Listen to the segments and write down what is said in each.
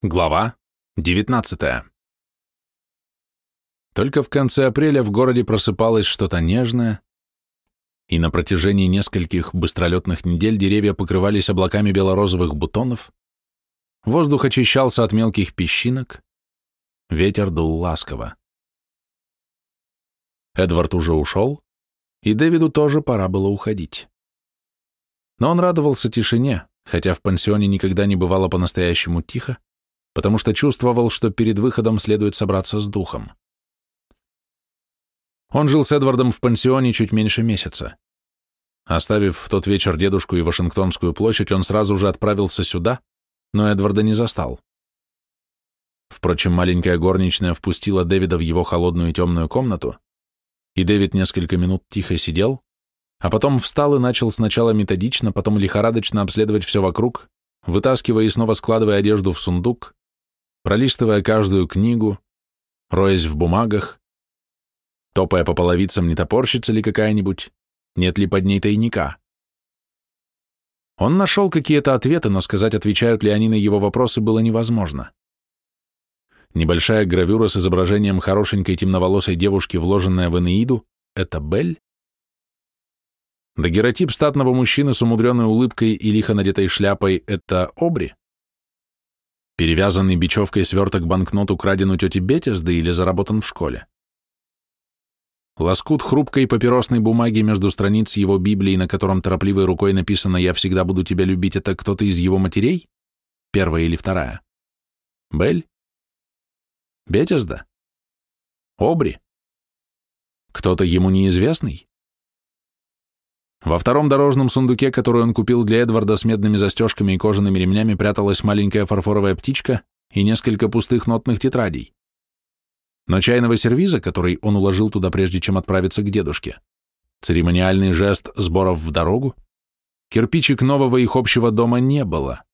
Глава 19 Только в конце апреля в городе просыпалось что-то нежное, и на протяжении нескольких быстролетных недель деревья покрывались облаками белорозовых бутонов, воздух очищался от мелких песчинок, ветер дул ласково. Эдвард уже ушел, и Дэвиду тоже пора было уходить. Но он радовался тишине, хотя в пансионе никогда не бывало по-настоящему тихо, потому что чувствовал, что перед выходом следует собраться с духом. Он жил с Эдвардом в пансионе чуть меньше месяца. Оставив в тот вечер дедушку и Вашингтонскую площадь, он сразу же отправился сюда, но Эдварда не застал. Впрочем, маленькая горничная впустила Дэвида в его холодную темную комнату, и Дэвид несколько минут тихо сидел, а потом встал и начал сначала методично, потом лихорадочно обследовать все вокруг, вытаскивая и снова складывая одежду в сундук, пролистывая каждую книгу, роясь в бумагах, топая по половицам, не топорщится ли какая-нибудь, нет ли под ней тайника. Он нашел какие-то ответы, но сказать, отвечают ли они на его вопросы, было невозможно. Небольшая гравюра с изображением хорошенькой темноволосой девушки, вложенная в Энеиду, это Бель? Дагеротип статного мужчины с умудренной улыбкой и лихо надетой шляпой — это Обри? Перевязанный бечевкой сверток банкнот украден у тети Бетезды или заработан в школе? Лоскут хрупкой папиросной бумаги между страниц его Библии, на котором торопливой рукой написано «Я всегда буду тебя любить» — это кто-то из его матерей? Первая или вторая? Бель? Бетезда? Обри? Кто-то ему неизвестный? Во втором дорожном сундуке, который он купил для Эдварда с медными застежками и кожаными ремнями, пряталась маленькая фарфоровая птичка и несколько пустых нотных тетрадей. Но чайного сервиза, который он уложил туда, прежде чем отправиться к дедушке, церемониальный жест сборов в дорогу, кирпичик нового их общего дома не было,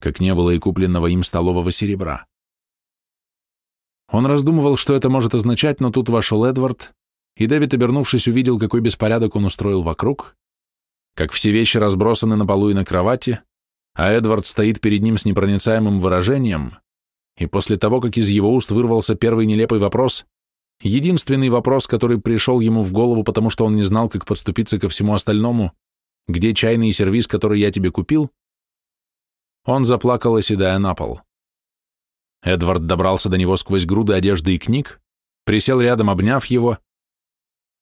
как не было и купленного им столового серебра. Он раздумывал, что это может означать, но тут вошел Эдвард и Дэвид, обернувшись, увидел, какой беспорядок он устроил вокруг, как все вещи разбросаны на полу и на кровати, а Эдвард стоит перед ним с непроницаемым выражением, и после того, как из его уст вырвался первый нелепый вопрос, единственный вопрос, который пришел ему в голову, потому что он не знал, как подступиться ко всему остальному, где чайный сервиз, который я тебе купил, он заплакал, оседая на пол. Эдвард добрался до него сквозь груды одежды и книг, присел рядом, обняв его,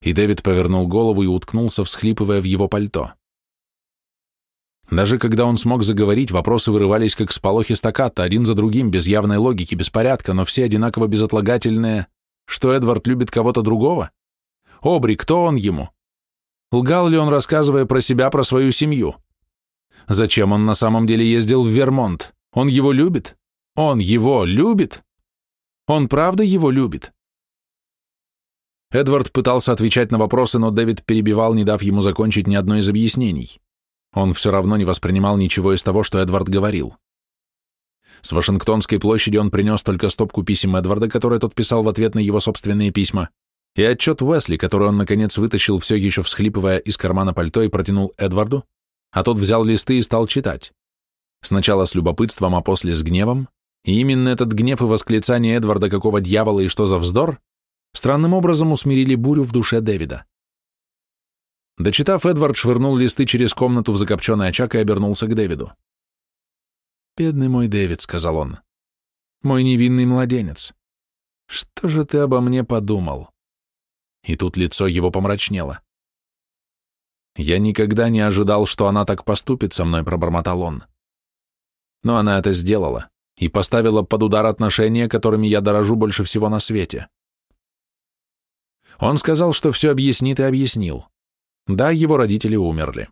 и Дэвид повернул голову и уткнулся, всхлипывая в его пальто. Даже когда он смог заговорить, вопросы вырывались как сполохи стаката, один за другим, без явной логики, без порядка, но все одинаково безотлагательные, что Эдвард любит кого-то другого? Обри, кто он ему? Лгал ли он, рассказывая про себя, про свою семью? Зачем он на самом деле ездил в Вермонт? Он его любит? Он его любит? Он правда его любит? Эдвард пытался отвечать на вопросы, но Дэвид перебивал, не дав ему закончить ни одно из объяснений. Он все равно не воспринимал ничего из того, что Эдвард говорил. С Вашингтонской площади он принес только стопку писем Эдварда, которые тот писал в ответ на его собственные письма, и отчет Уэсли, который он, наконец, вытащил, все еще всхлипывая из кармана пальто и протянул Эдварду, а тот взял листы и стал читать. Сначала с любопытством, а после с гневом, и именно этот гнев и восклицание Эдварда какого дьявола и что за вздор странным образом усмирили бурю в душе Дэвида. Дочитав, Эдвард швырнул листы через комнату в закопченный очаг и обернулся к Дэвиду. «Бедный мой Дэвид», — сказал он, — «мой невинный младенец, что же ты обо мне подумал?» И тут лицо его помрачнело. «Я никогда не ожидал, что она так поступит со мной», — пробормотал он. Но она это сделала и поставила под удар отношения, которыми я дорожу больше всего на свете. Он сказал, что все объяснит и объяснил. Да, его родители умерли.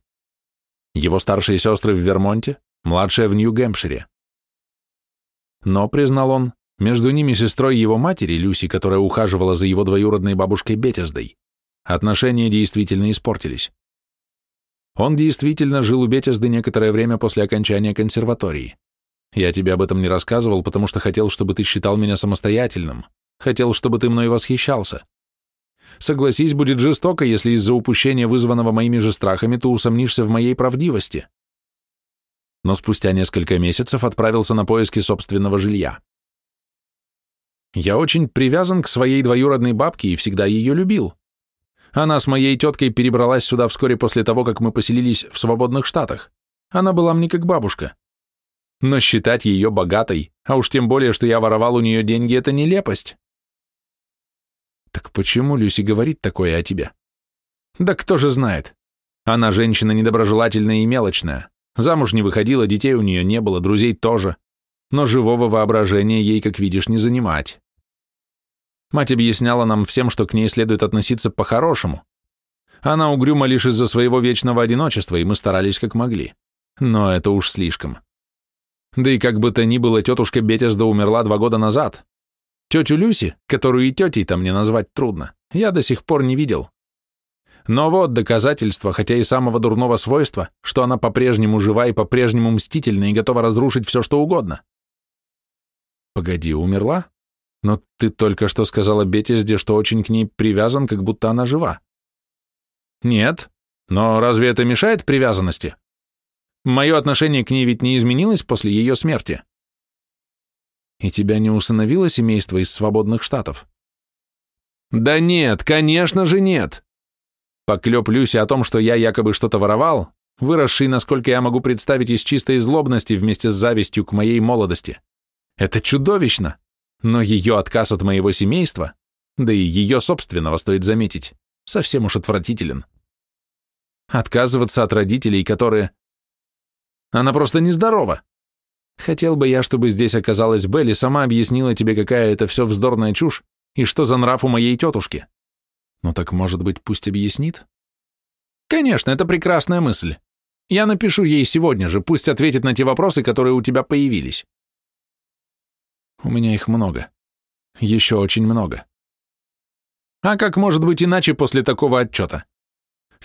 Его старшие сестры в Вермонте, младшая в Нью-Гэмпшире. Но, признал он, между ними сестрой его матери, Люси, которая ухаживала за его двоюродной бабушкой Бетездой, отношения действительно испортились. Он действительно жил у Бетезды некоторое время после окончания консерватории. Я тебе об этом не рассказывал, потому что хотел, чтобы ты считал меня самостоятельным, хотел, чтобы ты мной восхищался. Согласись, будет жестоко, если из-за упущения, вызванного моими же страхами, ты усомнишься в моей правдивости. но спустя несколько месяцев отправился на поиски собственного жилья. Я очень привязан к своей двоюродной бабке и всегда ее любил. Она с моей теткой перебралась сюда вскоре после того, как мы поселились в свободных штатах. Она была мне как бабушка. Но считать ее богатой, а уж тем более, что я воровал у нее деньги, это нелепость. Так почему Люси говорит такое о тебе? Да кто же знает. Она женщина недоброжелательная и мелочная. Замуж не выходила, детей у нее не было, друзей тоже. Но живого воображения ей, как видишь, не занимать. Мать объясняла нам всем, что к ней следует относиться по-хорошему. Она угрюма лишь из-за своего вечного одиночества, и мы старались как могли. Но это уж слишком. Да и как бы то ни было, тетушка Бетезда умерла два года назад. Тетю Люси, которую и тетей-то мне назвать трудно, я до сих пор не видел. Но вот доказательство, хотя и самого дурного свойства, что она по-прежнему жива и по-прежнему мстительна и готова разрушить все, что угодно. Погоди, умерла? Но ты только что сказала Бетезде, что очень к ней привязан, как будто она жива. Нет, но разве это мешает привязанности? Мое отношение к ней ведь не изменилось после ее смерти. И тебя не усыновило семейство из свободных штатов? Да нет, конечно же нет. Поклеп Люси о том, что я якобы что-то воровал, выросший, насколько я могу представить, из чистой злобности вместе с завистью к моей молодости. Это чудовищно. Но ее отказ от моего семейства, да и ее собственного, стоит заметить, совсем уж отвратителен. Отказываться от родителей, которые... Она просто нездорова. Хотел бы я, чтобы здесь оказалась Белли, сама объяснила тебе, какая это все вздорная чушь, и что за нрав у моей тетушки. Ну так, может быть, пусть объяснит? Конечно, это прекрасная мысль. Я напишу ей сегодня же, пусть ответит на те вопросы, которые у тебя появились. У меня их много. Еще очень много. А как может быть иначе после такого отчета?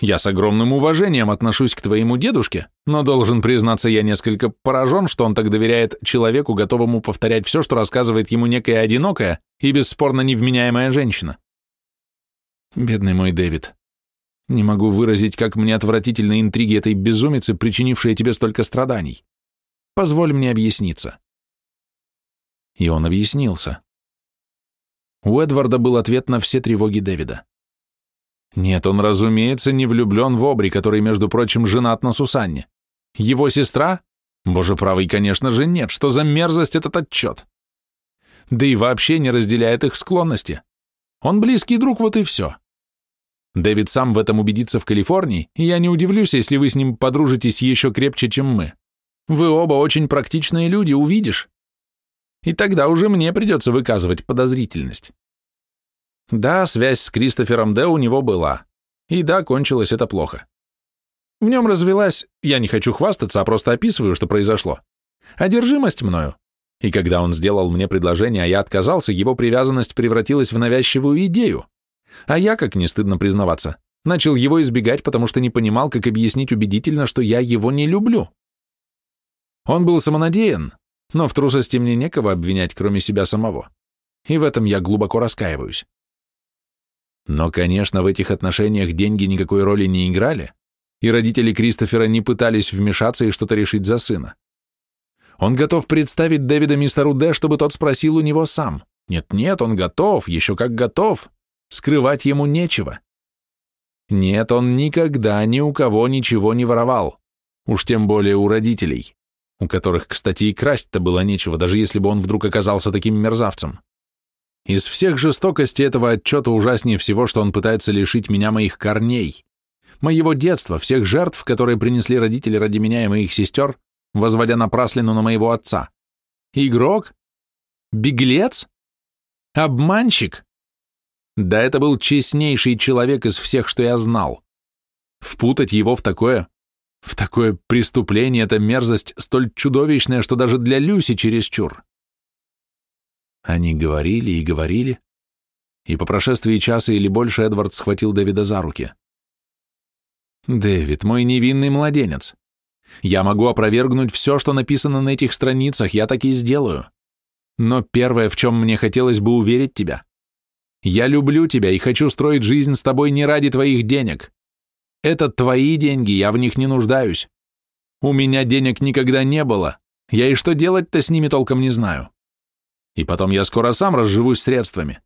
Я с огромным уважением отношусь к твоему дедушке, но должен признаться, я несколько поражен, что он так доверяет человеку, готовому повторять все, что рассказывает ему некая одинокая и бесспорно невменяемая женщина. Бедный мой Дэвид. Не могу выразить, как мне отвратительны интриги этой безумицы, причинившие тебе столько страданий. Позволь мне объясниться и он объяснился. У Эдварда был ответ на все тревоги Дэвида. Нет, он, разумеется, не влюблен в Обри, который, между прочим, женат на Сусанне. Его сестра? Боже правый, конечно же, нет. Что за мерзость этот отчет? Да и вообще не разделяет их склонности. Он близкий друг, вот и все. Дэвид сам в этом убедится в Калифорнии, и я не удивлюсь, если вы с ним подружитесь еще крепче, чем мы. Вы оба очень практичные люди, увидишь и тогда уже мне придется выказывать подозрительность. Да, связь с Кристофером Д. у него была, и да, кончилось это плохо. В нем развелась, я не хочу хвастаться, а просто описываю, что произошло, одержимость мною. И когда он сделал мне предложение, а я отказался, его привязанность превратилась в навязчивую идею. А я, как не стыдно признаваться, начал его избегать, потому что не понимал, как объяснить убедительно, что я его не люблю. Он был самонадеян, но в трусости мне некого обвинять, кроме себя самого. И в этом я глубоко раскаиваюсь. Но, конечно, в этих отношениях деньги никакой роли не играли, и родители Кристофера не пытались вмешаться и что-то решить за сына. Он готов представить Дэвида мистеру Д, чтобы тот спросил у него сам. Нет-нет, он готов, еще как готов. Скрывать ему нечего. Нет, он никогда ни у кого ничего не воровал. Уж тем более у родителей у которых, кстати, и красть-то было нечего, даже если бы он вдруг оказался таким мерзавцем. Из всех жестокостей этого отчета ужаснее всего, что он пытается лишить меня моих корней, моего детства, всех жертв, которые принесли родители ради меня и моих сестер, возводя напраслину на моего отца. Игрок? Беглец? Обманщик? Да это был честнейший человек из всех, что я знал. Впутать его в такое в такое преступление эта мерзость столь чудовищная, что даже для Люси чересчур. Они говорили и говорили, и по прошествии часа или больше Эдвард схватил Дэвида за руки. «Дэвид, мой невинный младенец, я могу опровергнуть все, что написано на этих страницах, я так и сделаю. Но первое, в чем мне хотелось бы уверить тебя, я люблю тебя и хочу строить жизнь с тобой не ради твоих денег. Это твои деньги, я в них не нуждаюсь. У меня денег никогда не было. Я и что делать-то с ними толком не знаю. И потом я скоро сам разживусь средствами.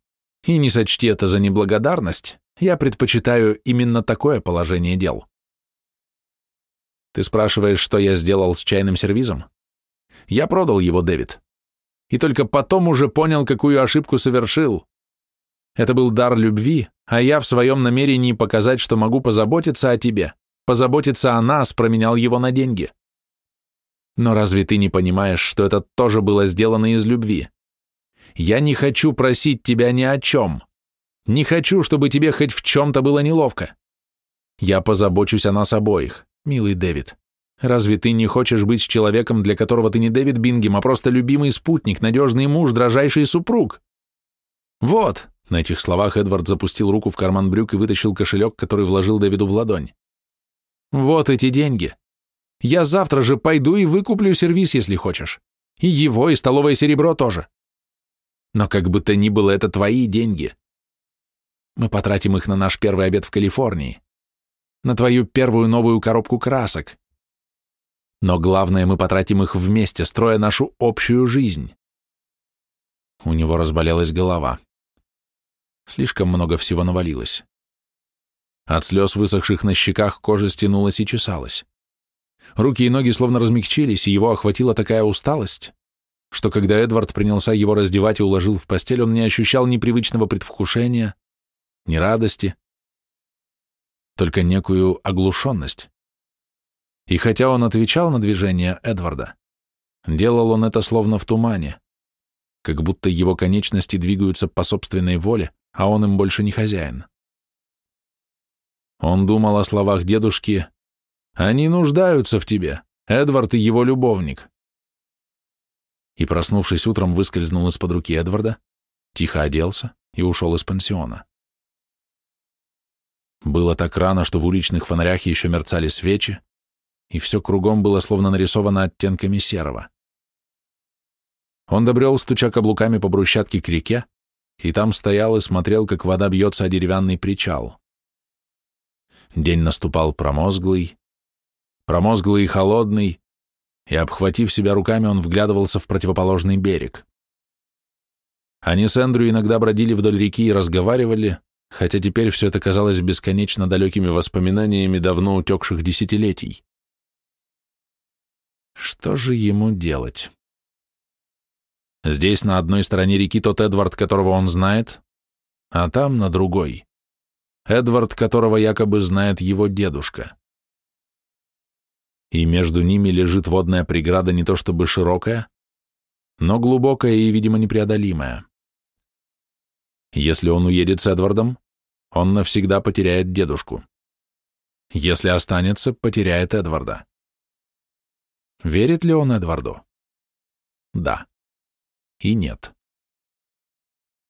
И не сочти это за неблагодарность, я предпочитаю именно такое положение дел. Ты спрашиваешь, что я сделал с чайным сервизом? Я продал его, Дэвид. И только потом уже понял, какую ошибку совершил. Это был дар любви, а я в своем намерении показать, что могу позаботиться о тебе, позаботиться о нас, променял его на деньги. Но разве ты не понимаешь, что это тоже было сделано из любви? Я не хочу просить тебя ни о чем. Не хочу, чтобы тебе хоть в чем-то было неловко. Я позабочусь о нас обоих, милый Дэвид. Разве ты не хочешь быть с человеком, для которого ты не Дэвид Бингем, а просто любимый спутник, надежный муж, дрожайший супруг? Вот, на этих словах Эдвард запустил руку в карман брюк и вытащил кошелек, который вложил Дэвиду в ладонь. Вот эти деньги. Я завтра же пойду и выкуплю сервис, если хочешь. И его, и столовое серебро тоже. Но как бы то ни было, это твои деньги. Мы потратим их на наш первый обед в Калифорнии, на твою первую новую коробку красок. Но главное, мы потратим их вместе, строя нашу общую жизнь. У него разболелась голова. Слишком много всего навалилось. От слез, высохших на щеках, кожа стянулась и чесалась. Руки и ноги словно размягчились, и его охватила такая усталость, что когда Эдвард принялся его раздевать и уложил в постель, он не ощущал ни привычного предвкушения, ни радости, только некую оглушенность. И хотя он отвечал на движение Эдварда, делал он это словно в тумане, как будто его конечности двигаются по собственной воле, а он им больше не хозяин. Он думал о словах дедушки «Они нуждаются в тебе, Эдвард и его любовник» и, проснувшись утром, выскользнул из-под руки Эдварда, тихо оделся и ушел из пансиона. Было так рано, что в уличных фонарях еще мерцали свечи, и все кругом было словно нарисовано оттенками серого. Он добрел, стуча каблуками по брусчатке к реке, и там стоял и смотрел, как вода бьется о деревянный причал. День наступал промозглый, промозглый и холодный, и, обхватив себя руками, он вглядывался в противоположный берег. Они с Эндрю иногда бродили вдоль реки и разговаривали, хотя теперь все это казалось бесконечно далекими воспоминаниями давно утекших десятилетий. Что же ему делать? Здесь на одной стороне реки тот Эдвард, которого он знает, а там на другой. Эдвард, которого якобы знает его дедушка и между ними лежит водная преграда не то чтобы широкая, но глубокая и, видимо, непреодолимая. Если он уедет с Эдвардом, он навсегда потеряет дедушку. Если останется, потеряет Эдварда. Верит ли он Эдварду? Да. И нет.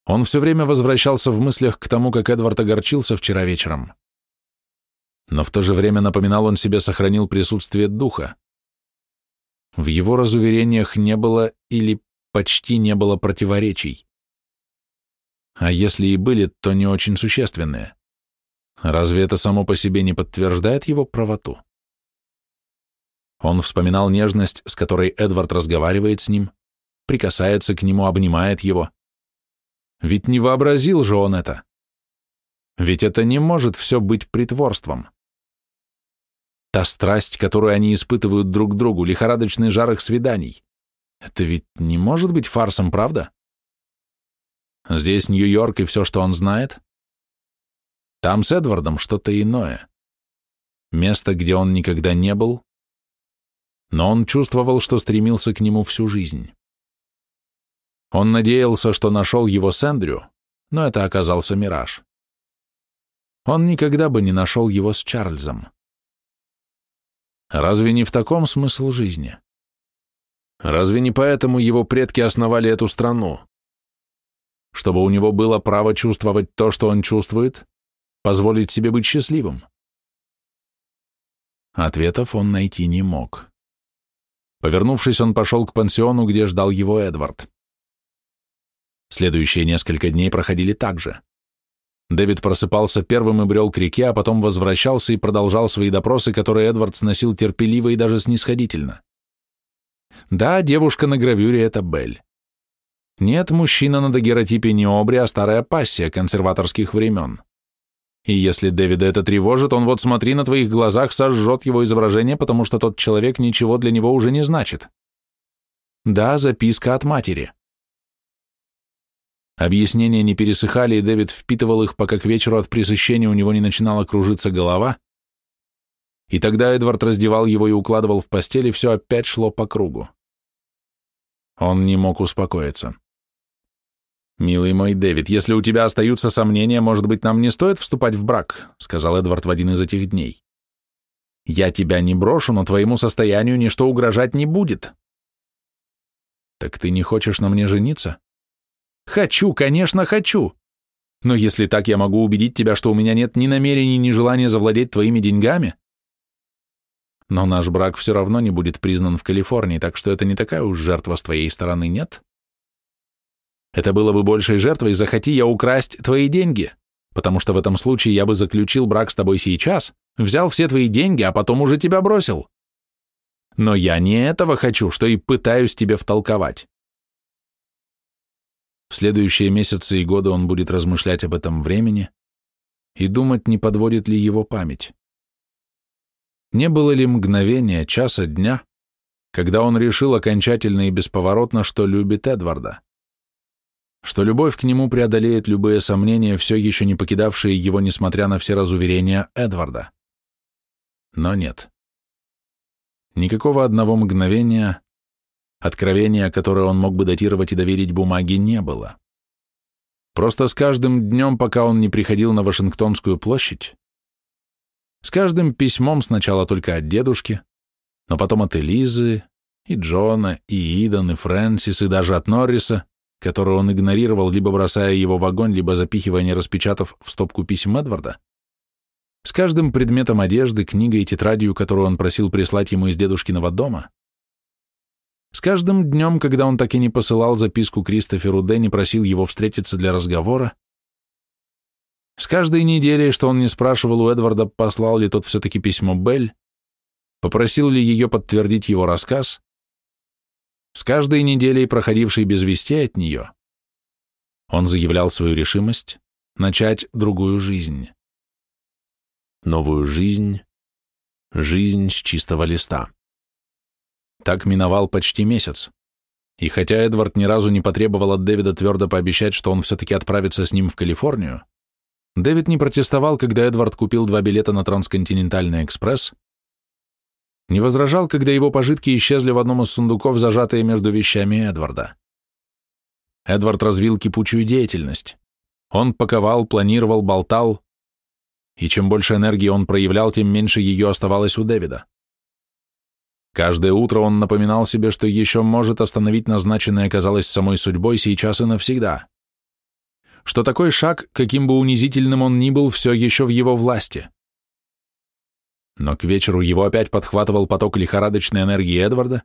Он все время возвращался в мыслях к тому, как Эдвард огорчился вчера вечером но в то же время напоминал он себе сохранил присутствие духа. В его разуверениях не было или почти не было противоречий. А если и были, то не очень существенные. Разве это само по себе не подтверждает его правоту? Он вспоминал нежность, с которой Эдвард разговаривает с ним, прикасается к нему, обнимает его. Ведь не вообразил же он это. Ведь это не может все быть притворством. Та страсть, которую они испытывают друг к другу, лихорадочный жар их свиданий. Это ведь не может быть фарсом, правда? Здесь Нью-Йорк и все, что он знает. Там с Эдвардом что-то иное. Место, где он никогда не был, но он чувствовал, что стремился к нему всю жизнь. Он надеялся, что нашел его с Эндрю, но это оказался мираж. Он никогда бы не нашел его с Чарльзом. Разве не в таком смысл жизни? Разве не поэтому его предки основали эту страну? Чтобы у него было право чувствовать то, что он чувствует, позволить себе быть счастливым? Ответов он найти не мог. Повернувшись, он пошел к пансиону, где ждал его Эдвард. Следующие несколько дней проходили так же. Дэвид просыпался первым и брел к реке, а потом возвращался и продолжал свои допросы, которые Эдвард сносил терпеливо и даже снисходительно. Да, девушка на гравюре — это Белль. Нет, мужчина на дагеротипе не Обри, а старая пассия консерваторских времен. И если Дэвида это тревожит, он вот смотри, на твоих глазах сожжет его изображение, потому что тот человек ничего для него уже не значит. Да, записка от матери. Объяснения не пересыхали, и Дэвид впитывал их, пока к вечеру от пресыщения у него не начинала кружиться голова, и тогда Эдвард раздевал его и укладывал в постель, и все опять шло по кругу. Он не мог успокоиться. «Милый мой Дэвид, если у тебя остаются сомнения, может быть, нам не стоит вступать в брак», сказал Эдвард в один из этих дней. «Я тебя не брошу, но твоему состоянию ничто угрожать не будет». «Так ты не хочешь на мне жениться?» «Хочу, конечно, хочу. Но если так я могу убедить тебя, что у меня нет ни намерений, ни желания завладеть твоими деньгами...» Но наш брак все равно не будет признан в Калифорнии, так что это не такая уж жертва с твоей стороны, нет? Это было бы большей жертвой, захоти я украсть твои деньги, потому что в этом случае я бы заключил брак с тобой сейчас, взял все твои деньги, а потом уже тебя бросил. Но я не этого хочу, что и пытаюсь тебе втолковать. В следующие месяцы и годы он будет размышлять об этом времени и думать, не подводит ли его память. Не было ли мгновения, часа, дня, когда он решил окончательно и бесповоротно, что любит Эдварда? Что любовь к нему преодолеет любые сомнения, все еще не покидавшие его, несмотря на все разуверения Эдварда? Но нет. Никакого одного мгновения, откровения, которое он мог бы датировать и доверить бумаге, не было. Просто с каждым днем, пока он не приходил на Вашингтонскую площадь, с каждым письмом сначала только от дедушки, но потом от Элизы, и Джона, и Идан, и Фрэнсис, и даже от Норриса, которого он игнорировал, либо бросая его в огонь, либо запихивая, не распечатав, в стопку писем Эдварда. С каждым предметом одежды, книгой и тетрадью, которую он просил прислать ему из дедушкиного дома, с каждым днем, когда он так и не посылал записку Кристоферу Дэнни, просил его встретиться для разговора, с каждой неделей, что он не спрашивал у Эдварда, послал ли тот все-таки письмо Белль, попросил ли ее подтвердить его рассказ, с каждой неделей, проходившей без вестей от нее, он заявлял свою решимость начать другую жизнь. Новую жизнь, жизнь с чистого листа. Так миновал почти месяц. И хотя Эдвард ни разу не потребовал от Дэвида твердо пообещать, что он все-таки отправится с ним в Калифорнию, Дэвид не протестовал, когда Эдвард купил два билета на трансконтинентальный экспресс, не возражал, когда его пожитки исчезли в одном из сундуков, зажатые между вещами Эдварда. Эдвард развил кипучую деятельность. Он паковал, планировал, болтал, и чем больше энергии он проявлял, тем меньше ее оставалось у Дэвида. Каждое утро он напоминал себе, что еще может остановить назначенное, казалось, самой судьбой сейчас и навсегда что такой шаг, каким бы унизительным он ни был, все еще в его власти. Но к вечеру его опять подхватывал поток лихорадочной энергии Эдварда,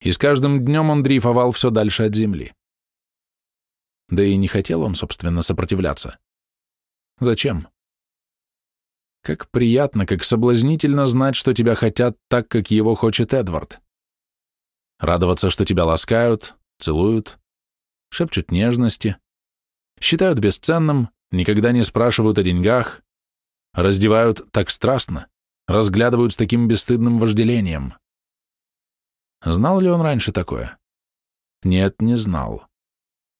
и с каждым днем он дрейфовал все дальше от земли. Да и не хотел он, собственно, сопротивляться. Зачем? Как приятно, как соблазнительно знать, что тебя хотят так, как его хочет Эдвард. Радоваться, что тебя ласкают, целуют, шепчут нежности, считают бесценным, никогда не спрашивают о деньгах, раздевают так страстно, разглядывают с таким бесстыдным вожделением. Знал ли он раньше такое? Нет, не знал.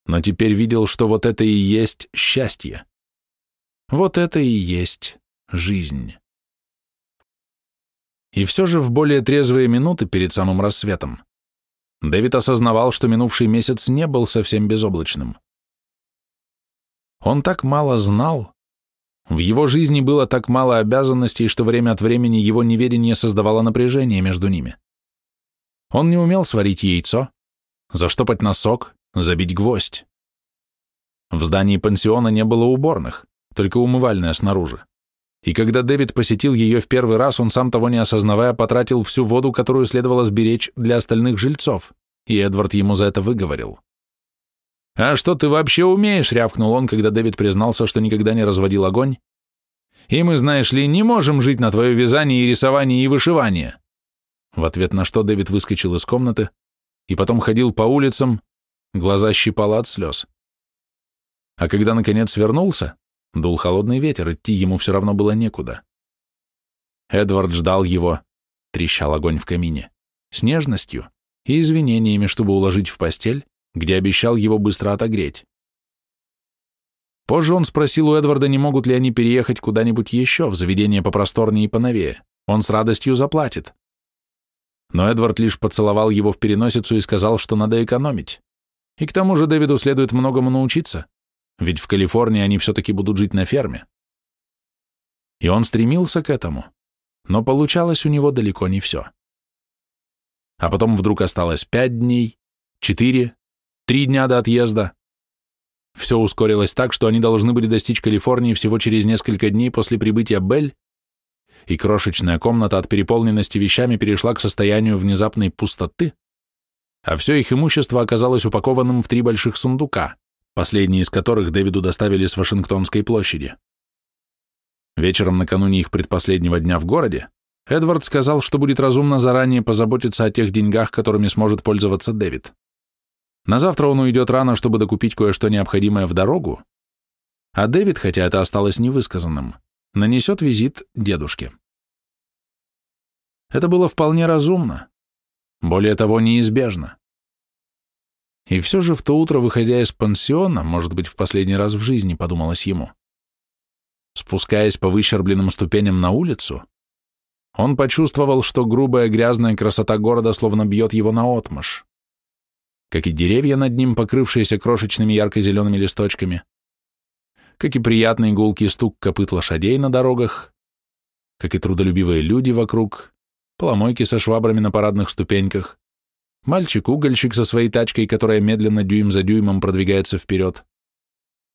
Но теперь видел, что вот это и есть счастье. Вот это и есть жизнь. И все же в более трезвые минуты перед самым рассветом Дэвид осознавал, что минувший месяц не был совсем безоблачным. Он так мало знал. В его жизни было так мало обязанностей, что время от времени его неведение создавало напряжение между ними. Он не умел сварить яйцо, заштопать носок, забить гвоздь. В здании пансиона не было уборных, только умывальная снаружи. И когда Дэвид посетил ее в первый раз, он сам того не осознавая потратил всю воду, которую следовало сберечь для остальных жильцов, и Эдвард ему за это выговорил. «А что ты вообще умеешь?» — рявкнул он, когда Дэвид признался, что никогда не разводил огонь. «И мы, знаешь ли, не можем жить на твое вязание и рисование и вышивание». В ответ на что Дэвид выскочил из комнаты и потом ходил по улицам, глаза щипало от слез. А когда, наконец, вернулся, дул холодный ветер, идти ему все равно было некуда. Эдвард ждал его, трещал огонь в камине, с нежностью и извинениями, чтобы уложить в постель, где обещал его быстро отогреть. Позже он спросил у Эдварда, не могут ли они переехать куда-нибудь еще, в заведение попросторнее и поновее. Он с радостью заплатит. Но Эдвард лишь поцеловал его в переносицу и сказал, что надо экономить. И к тому же Дэвиду следует многому научиться, ведь в Калифорнии они все-таки будут жить на ферме. И он стремился к этому, но получалось у него далеко не все. А потом вдруг осталось пять дней, четыре, Три дня до отъезда. Все ускорилось так, что они должны были достичь Калифорнии всего через несколько дней после прибытия Белль, и крошечная комната от переполненности вещами перешла к состоянию внезапной пустоты, а все их имущество оказалось упакованным в три больших сундука, последние из которых Дэвиду доставили с Вашингтонской площади. Вечером накануне их предпоследнего дня в городе Эдвард сказал, что будет разумно заранее позаботиться о тех деньгах, которыми сможет пользоваться Дэвид. На завтра он уйдет рано, чтобы докупить кое-что необходимое в дорогу, а Дэвид, хотя это осталось невысказанным, нанесет визит дедушке. Это было вполне разумно, более того, неизбежно. И все же в то утро, выходя из пансиона, может быть, в последний раз в жизни, подумалось ему, спускаясь по выщербленным ступеням на улицу, он почувствовал, что грубая грязная красота города словно бьет его наотмашь. Как и деревья над ним, покрывшиеся крошечными ярко-зелеными листочками, как и приятный гулкий стук копыт лошадей на дорогах, как и трудолюбивые люди вокруг, поломойки со швабрами на парадных ступеньках, мальчик-угольщик со своей тачкой, которая медленно дюйм за дюймом продвигается вперед,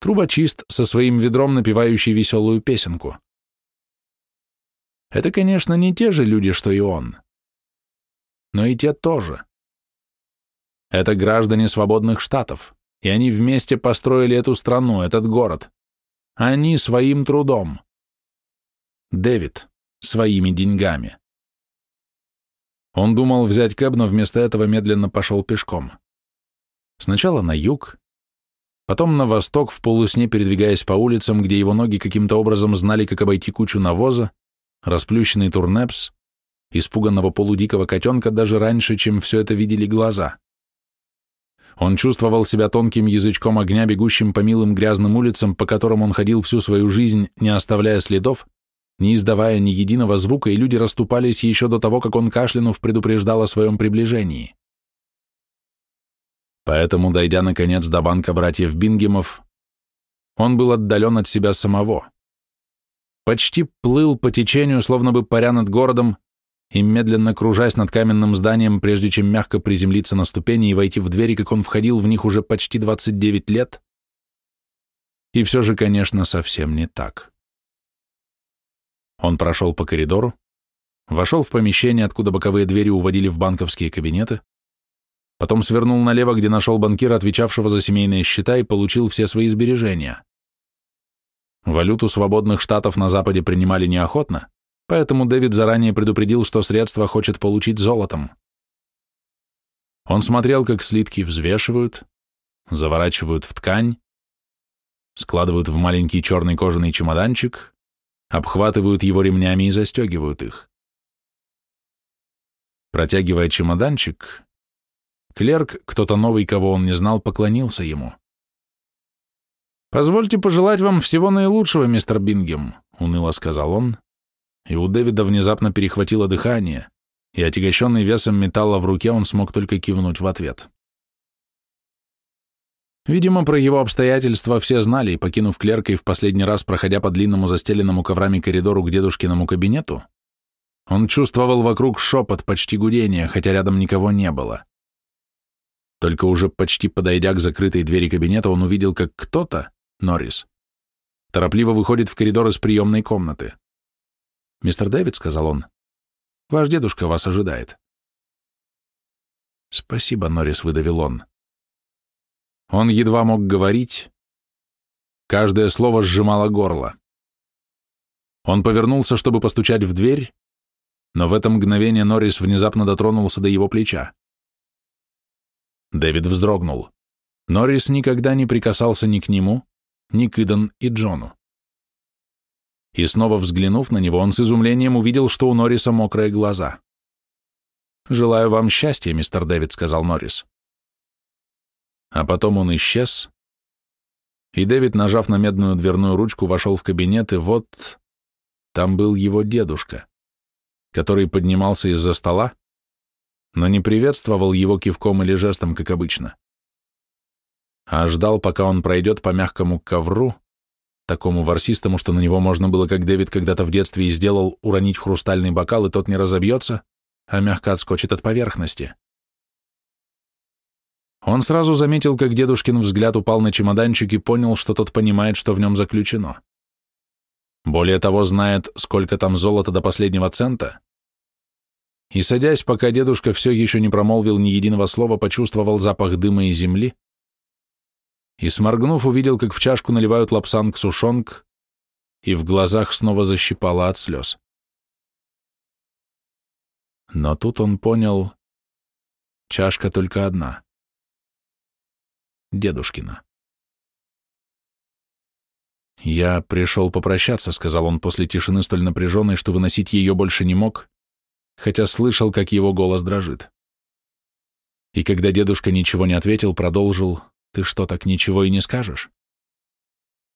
трубочист со своим ведром, напевающий веселую песенку. Это, конечно, не те же люди, что и он, но и те тоже. Это граждане свободных штатов, и они вместе построили эту страну, этот город. Они своим трудом. Дэвид своими деньгами. Он думал взять кэб, но вместо этого медленно пошел пешком. Сначала на юг, потом на восток, в полусне передвигаясь по улицам, где его ноги каким-то образом знали, как обойти кучу навоза, расплющенный турнепс, испуганного полудикого котенка даже раньше, чем все это видели глаза. Он чувствовал себя тонким язычком огня, бегущим по милым грязным улицам, по которым он ходил всю свою жизнь, не оставляя следов, не издавая ни единого звука, и люди расступались еще до того, как он кашлянув предупреждал о своем приближении. Поэтому, дойдя наконец до банка братьев Бингемов, он был отдален от себя самого. Почти плыл по течению, словно бы паря над городом, и, медленно кружась над каменным зданием, прежде чем мягко приземлиться на ступени и войти в двери, как он входил в них уже почти 29 лет. И все же, конечно, совсем не так. Он прошел по коридору, вошел в помещение, откуда боковые двери уводили в банковские кабинеты, потом свернул налево, где нашел банкира, отвечавшего за семейные счета, и получил все свои сбережения. Валюту свободных штатов на Западе принимали неохотно, поэтому Дэвид заранее предупредил, что средства хочет получить золотом. Он смотрел, как слитки взвешивают, заворачивают в ткань, складывают в маленький черный кожаный чемоданчик, обхватывают его ремнями и застегивают их. Протягивая чемоданчик, клерк, кто-то новый, кого он не знал, поклонился ему. «Позвольте пожелать вам всего наилучшего, мистер Бингем», — уныло сказал он, и у Дэвида внезапно перехватило дыхание, и отягощенный весом металла в руке он смог только кивнуть в ответ. Видимо, про его обстоятельства все знали, и, покинув клерка и в последний раз проходя по длинному застеленному коврами коридору к дедушкиному кабинету, он чувствовал вокруг шепот, почти гудение, хотя рядом никого не было. Только уже почти подойдя к закрытой двери кабинета, он увидел, как кто-то, Норрис, торопливо выходит в коридор из приемной комнаты. «Мистер Дэвид», — сказал он, — «ваш дедушка вас ожидает». «Спасибо, Норрис», — выдавил он. Он едва мог говорить. Каждое слово сжимало горло. Он повернулся, чтобы постучать в дверь, но в это мгновение Норрис внезапно дотронулся до его плеча. Дэвид вздрогнул. Норрис никогда не прикасался ни к нему, ни к Идан и Джону. И снова взглянув на него, он с изумлением увидел, что у Норриса мокрые глаза. «Желаю вам счастья, мистер Дэвид», — сказал Норрис. А потом он исчез, и Дэвид, нажав на медную дверную ручку, вошел в кабинет, и вот там был его дедушка, который поднимался из-за стола, но не приветствовал его кивком или жестом, как обычно, а ждал, пока он пройдет по мягкому ковру, такому ворсистому, что на него можно было, как Дэвид когда-то в детстве и сделал, уронить хрустальный бокал, и тот не разобьется, а мягко отскочит от поверхности. Он сразу заметил, как дедушкин взгляд упал на чемоданчик и понял, что тот понимает, что в нем заключено. Более того, знает, сколько там золота до последнего цента. И, садясь, пока дедушка все еще не промолвил ни единого слова, почувствовал запах дыма и земли, и, сморгнув, увидел, как в чашку наливают лапсанг-сушонг, и в глазах снова защипало от слез. Но тут он понял, чашка только одна. Дедушкина. «Я пришел попрощаться», — сказал он после тишины столь напряженной, что выносить ее больше не мог, хотя слышал, как его голос дрожит. И когда дедушка ничего не ответил, продолжил, «Ты что, так ничего и не скажешь?»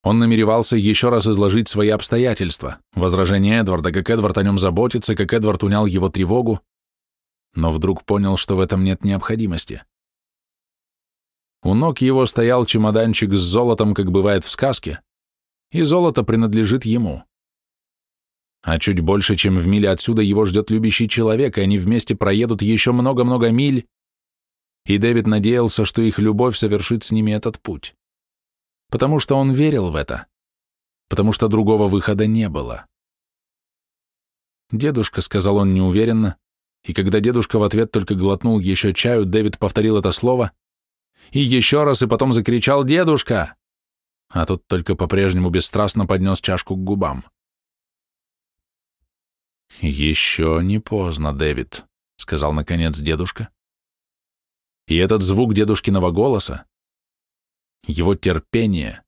Он намеревался еще раз изложить свои обстоятельства, возражение Эдварда, как Эдвард о нем заботится, как Эдвард унял его тревогу, но вдруг понял, что в этом нет необходимости. У ног его стоял чемоданчик с золотом, как бывает в сказке, и золото принадлежит ему. А чуть больше, чем в миле отсюда, его ждет любящий человек, и они вместе проедут еще много-много миль, и Дэвид надеялся, что их любовь совершит с ними этот путь потому что он верил в это, потому что другого выхода не было. «Дедушка», — сказал он неуверенно, и когда дедушка в ответ только глотнул еще чаю, Дэвид повторил это слово, и еще раз, и потом закричал «Дедушка!», а тот только по-прежнему бесстрастно поднес чашку к губам. «Еще не поздно, Дэвид», — сказал наконец дедушка. И этот звук дедушкиного голоса, его терпение,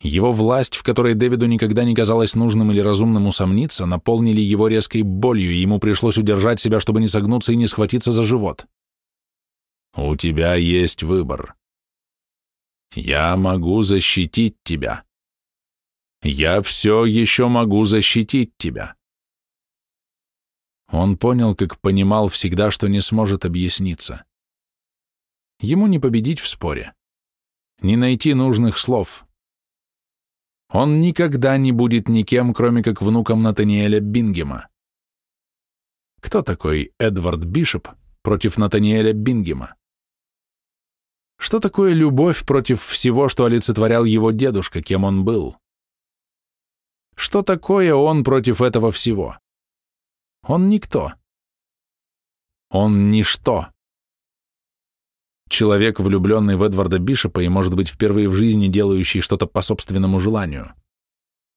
его власть, в которой Дэвиду никогда не казалось нужным или разумным усомниться, наполнили его резкой болью, и ему пришлось удержать себя, чтобы не согнуться и не схватиться за живот. «У тебя есть выбор. Я могу защитить тебя. Я все еще могу защитить тебя». Он понял, как понимал всегда, что не сможет объясниться. Ему не победить в споре не найти нужных слов. Он никогда не будет никем, кроме как внуком Натаниэля Бингема. Кто такой Эдвард Бишоп против Натаниэля Бингема? Что такое любовь против всего, что олицетворял его дедушка, кем он был? Что такое он против этого всего? Он никто. Он ничто. Человек, влюбленный в Эдварда Бишопа и, может быть, впервые в жизни делающий что-то по собственному желанию.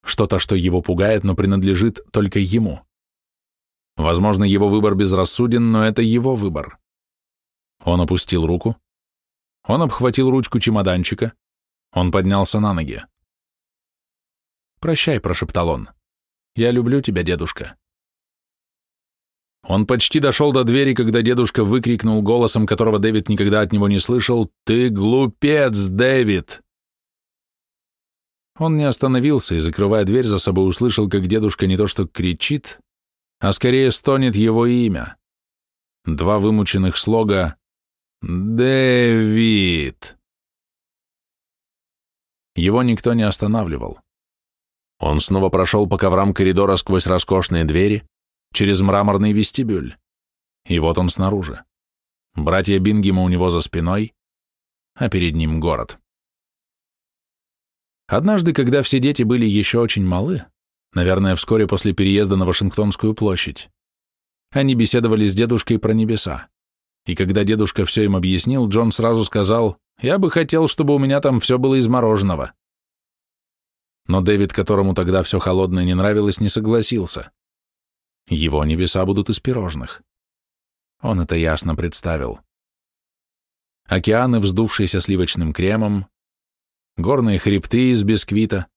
Что-то, что его пугает, но принадлежит только ему. Возможно, его выбор безрассуден, но это его выбор. Он опустил руку. Он обхватил ручку чемоданчика. Он поднялся на ноги. «Прощай», — прошептал он. «Я люблю тебя, дедушка». Он почти дошел до двери, когда дедушка выкрикнул голосом, которого Дэвид никогда от него не слышал, «Ты глупец, Дэвид!» Он не остановился и, закрывая дверь за собой, услышал, как дедушка не то что кричит, а скорее стонет его имя. Два вымученных слога «Дэвид!». Его никто не останавливал. Он снова прошел по коврам коридора сквозь роскошные двери, через мраморный вестибюль. И вот он снаружи. Братья Бингема у него за спиной, а перед ним город. Однажды, когда все дети были еще очень малы, наверное, вскоре после переезда на Вашингтонскую площадь, они беседовали с дедушкой про небеса. И когда дедушка все им объяснил, Джон сразу сказал, Я бы хотел, чтобы у меня там все было из мороженого. Но Дэвид, которому тогда все холодное не нравилось, не согласился. Его небеса будут из пирожных. Он это ясно представил. Океаны, вздувшиеся сливочным кремом, горные хребты из бисквита,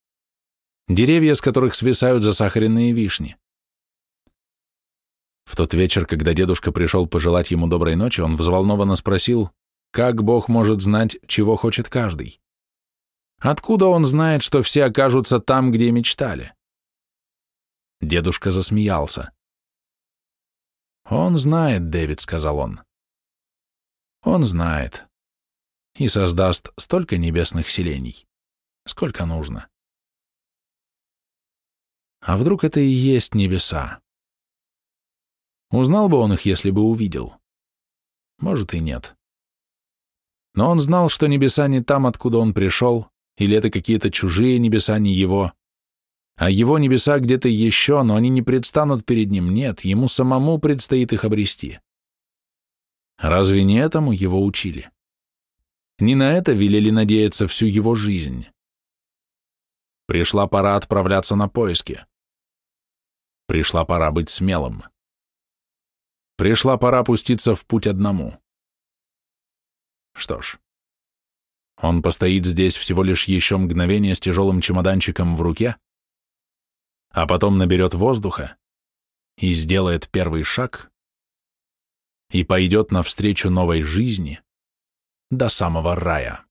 деревья, с которых свисают засахаренные вишни. В тот вечер, когда дедушка пришел пожелать ему доброй ночи, он взволнованно спросил, как Бог может знать, чего хочет каждый? Откуда он знает, что все окажутся там, где мечтали? Дедушка засмеялся. «Он знает, Дэвид», — сказал он. «Он знает. И создаст столько небесных селений, сколько нужно. А вдруг это и есть небеса? Узнал бы он их, если бы увидел? Может и нет. Но он знал, что небеса не там, откуда он пришел, или это какие-то чужие небеса, не его. А его небеса где-то еще, но они не предстанут перед ним, нет, ему самому предстоит их обрести. Разве не этому его учили? Не на это велели надеяться всю его жизнь. Пришла пора отправляться на поиски. Пришла пора быть смелым. Пришла пора пуститься в путь одному. Что ж, он постоит здесь всего лишь еще мгновение с тяжелым чемоданчиком в руке, а потом наберет воздуха и сделает первый шаг и пойдет навстречу новой жизни до самого рая.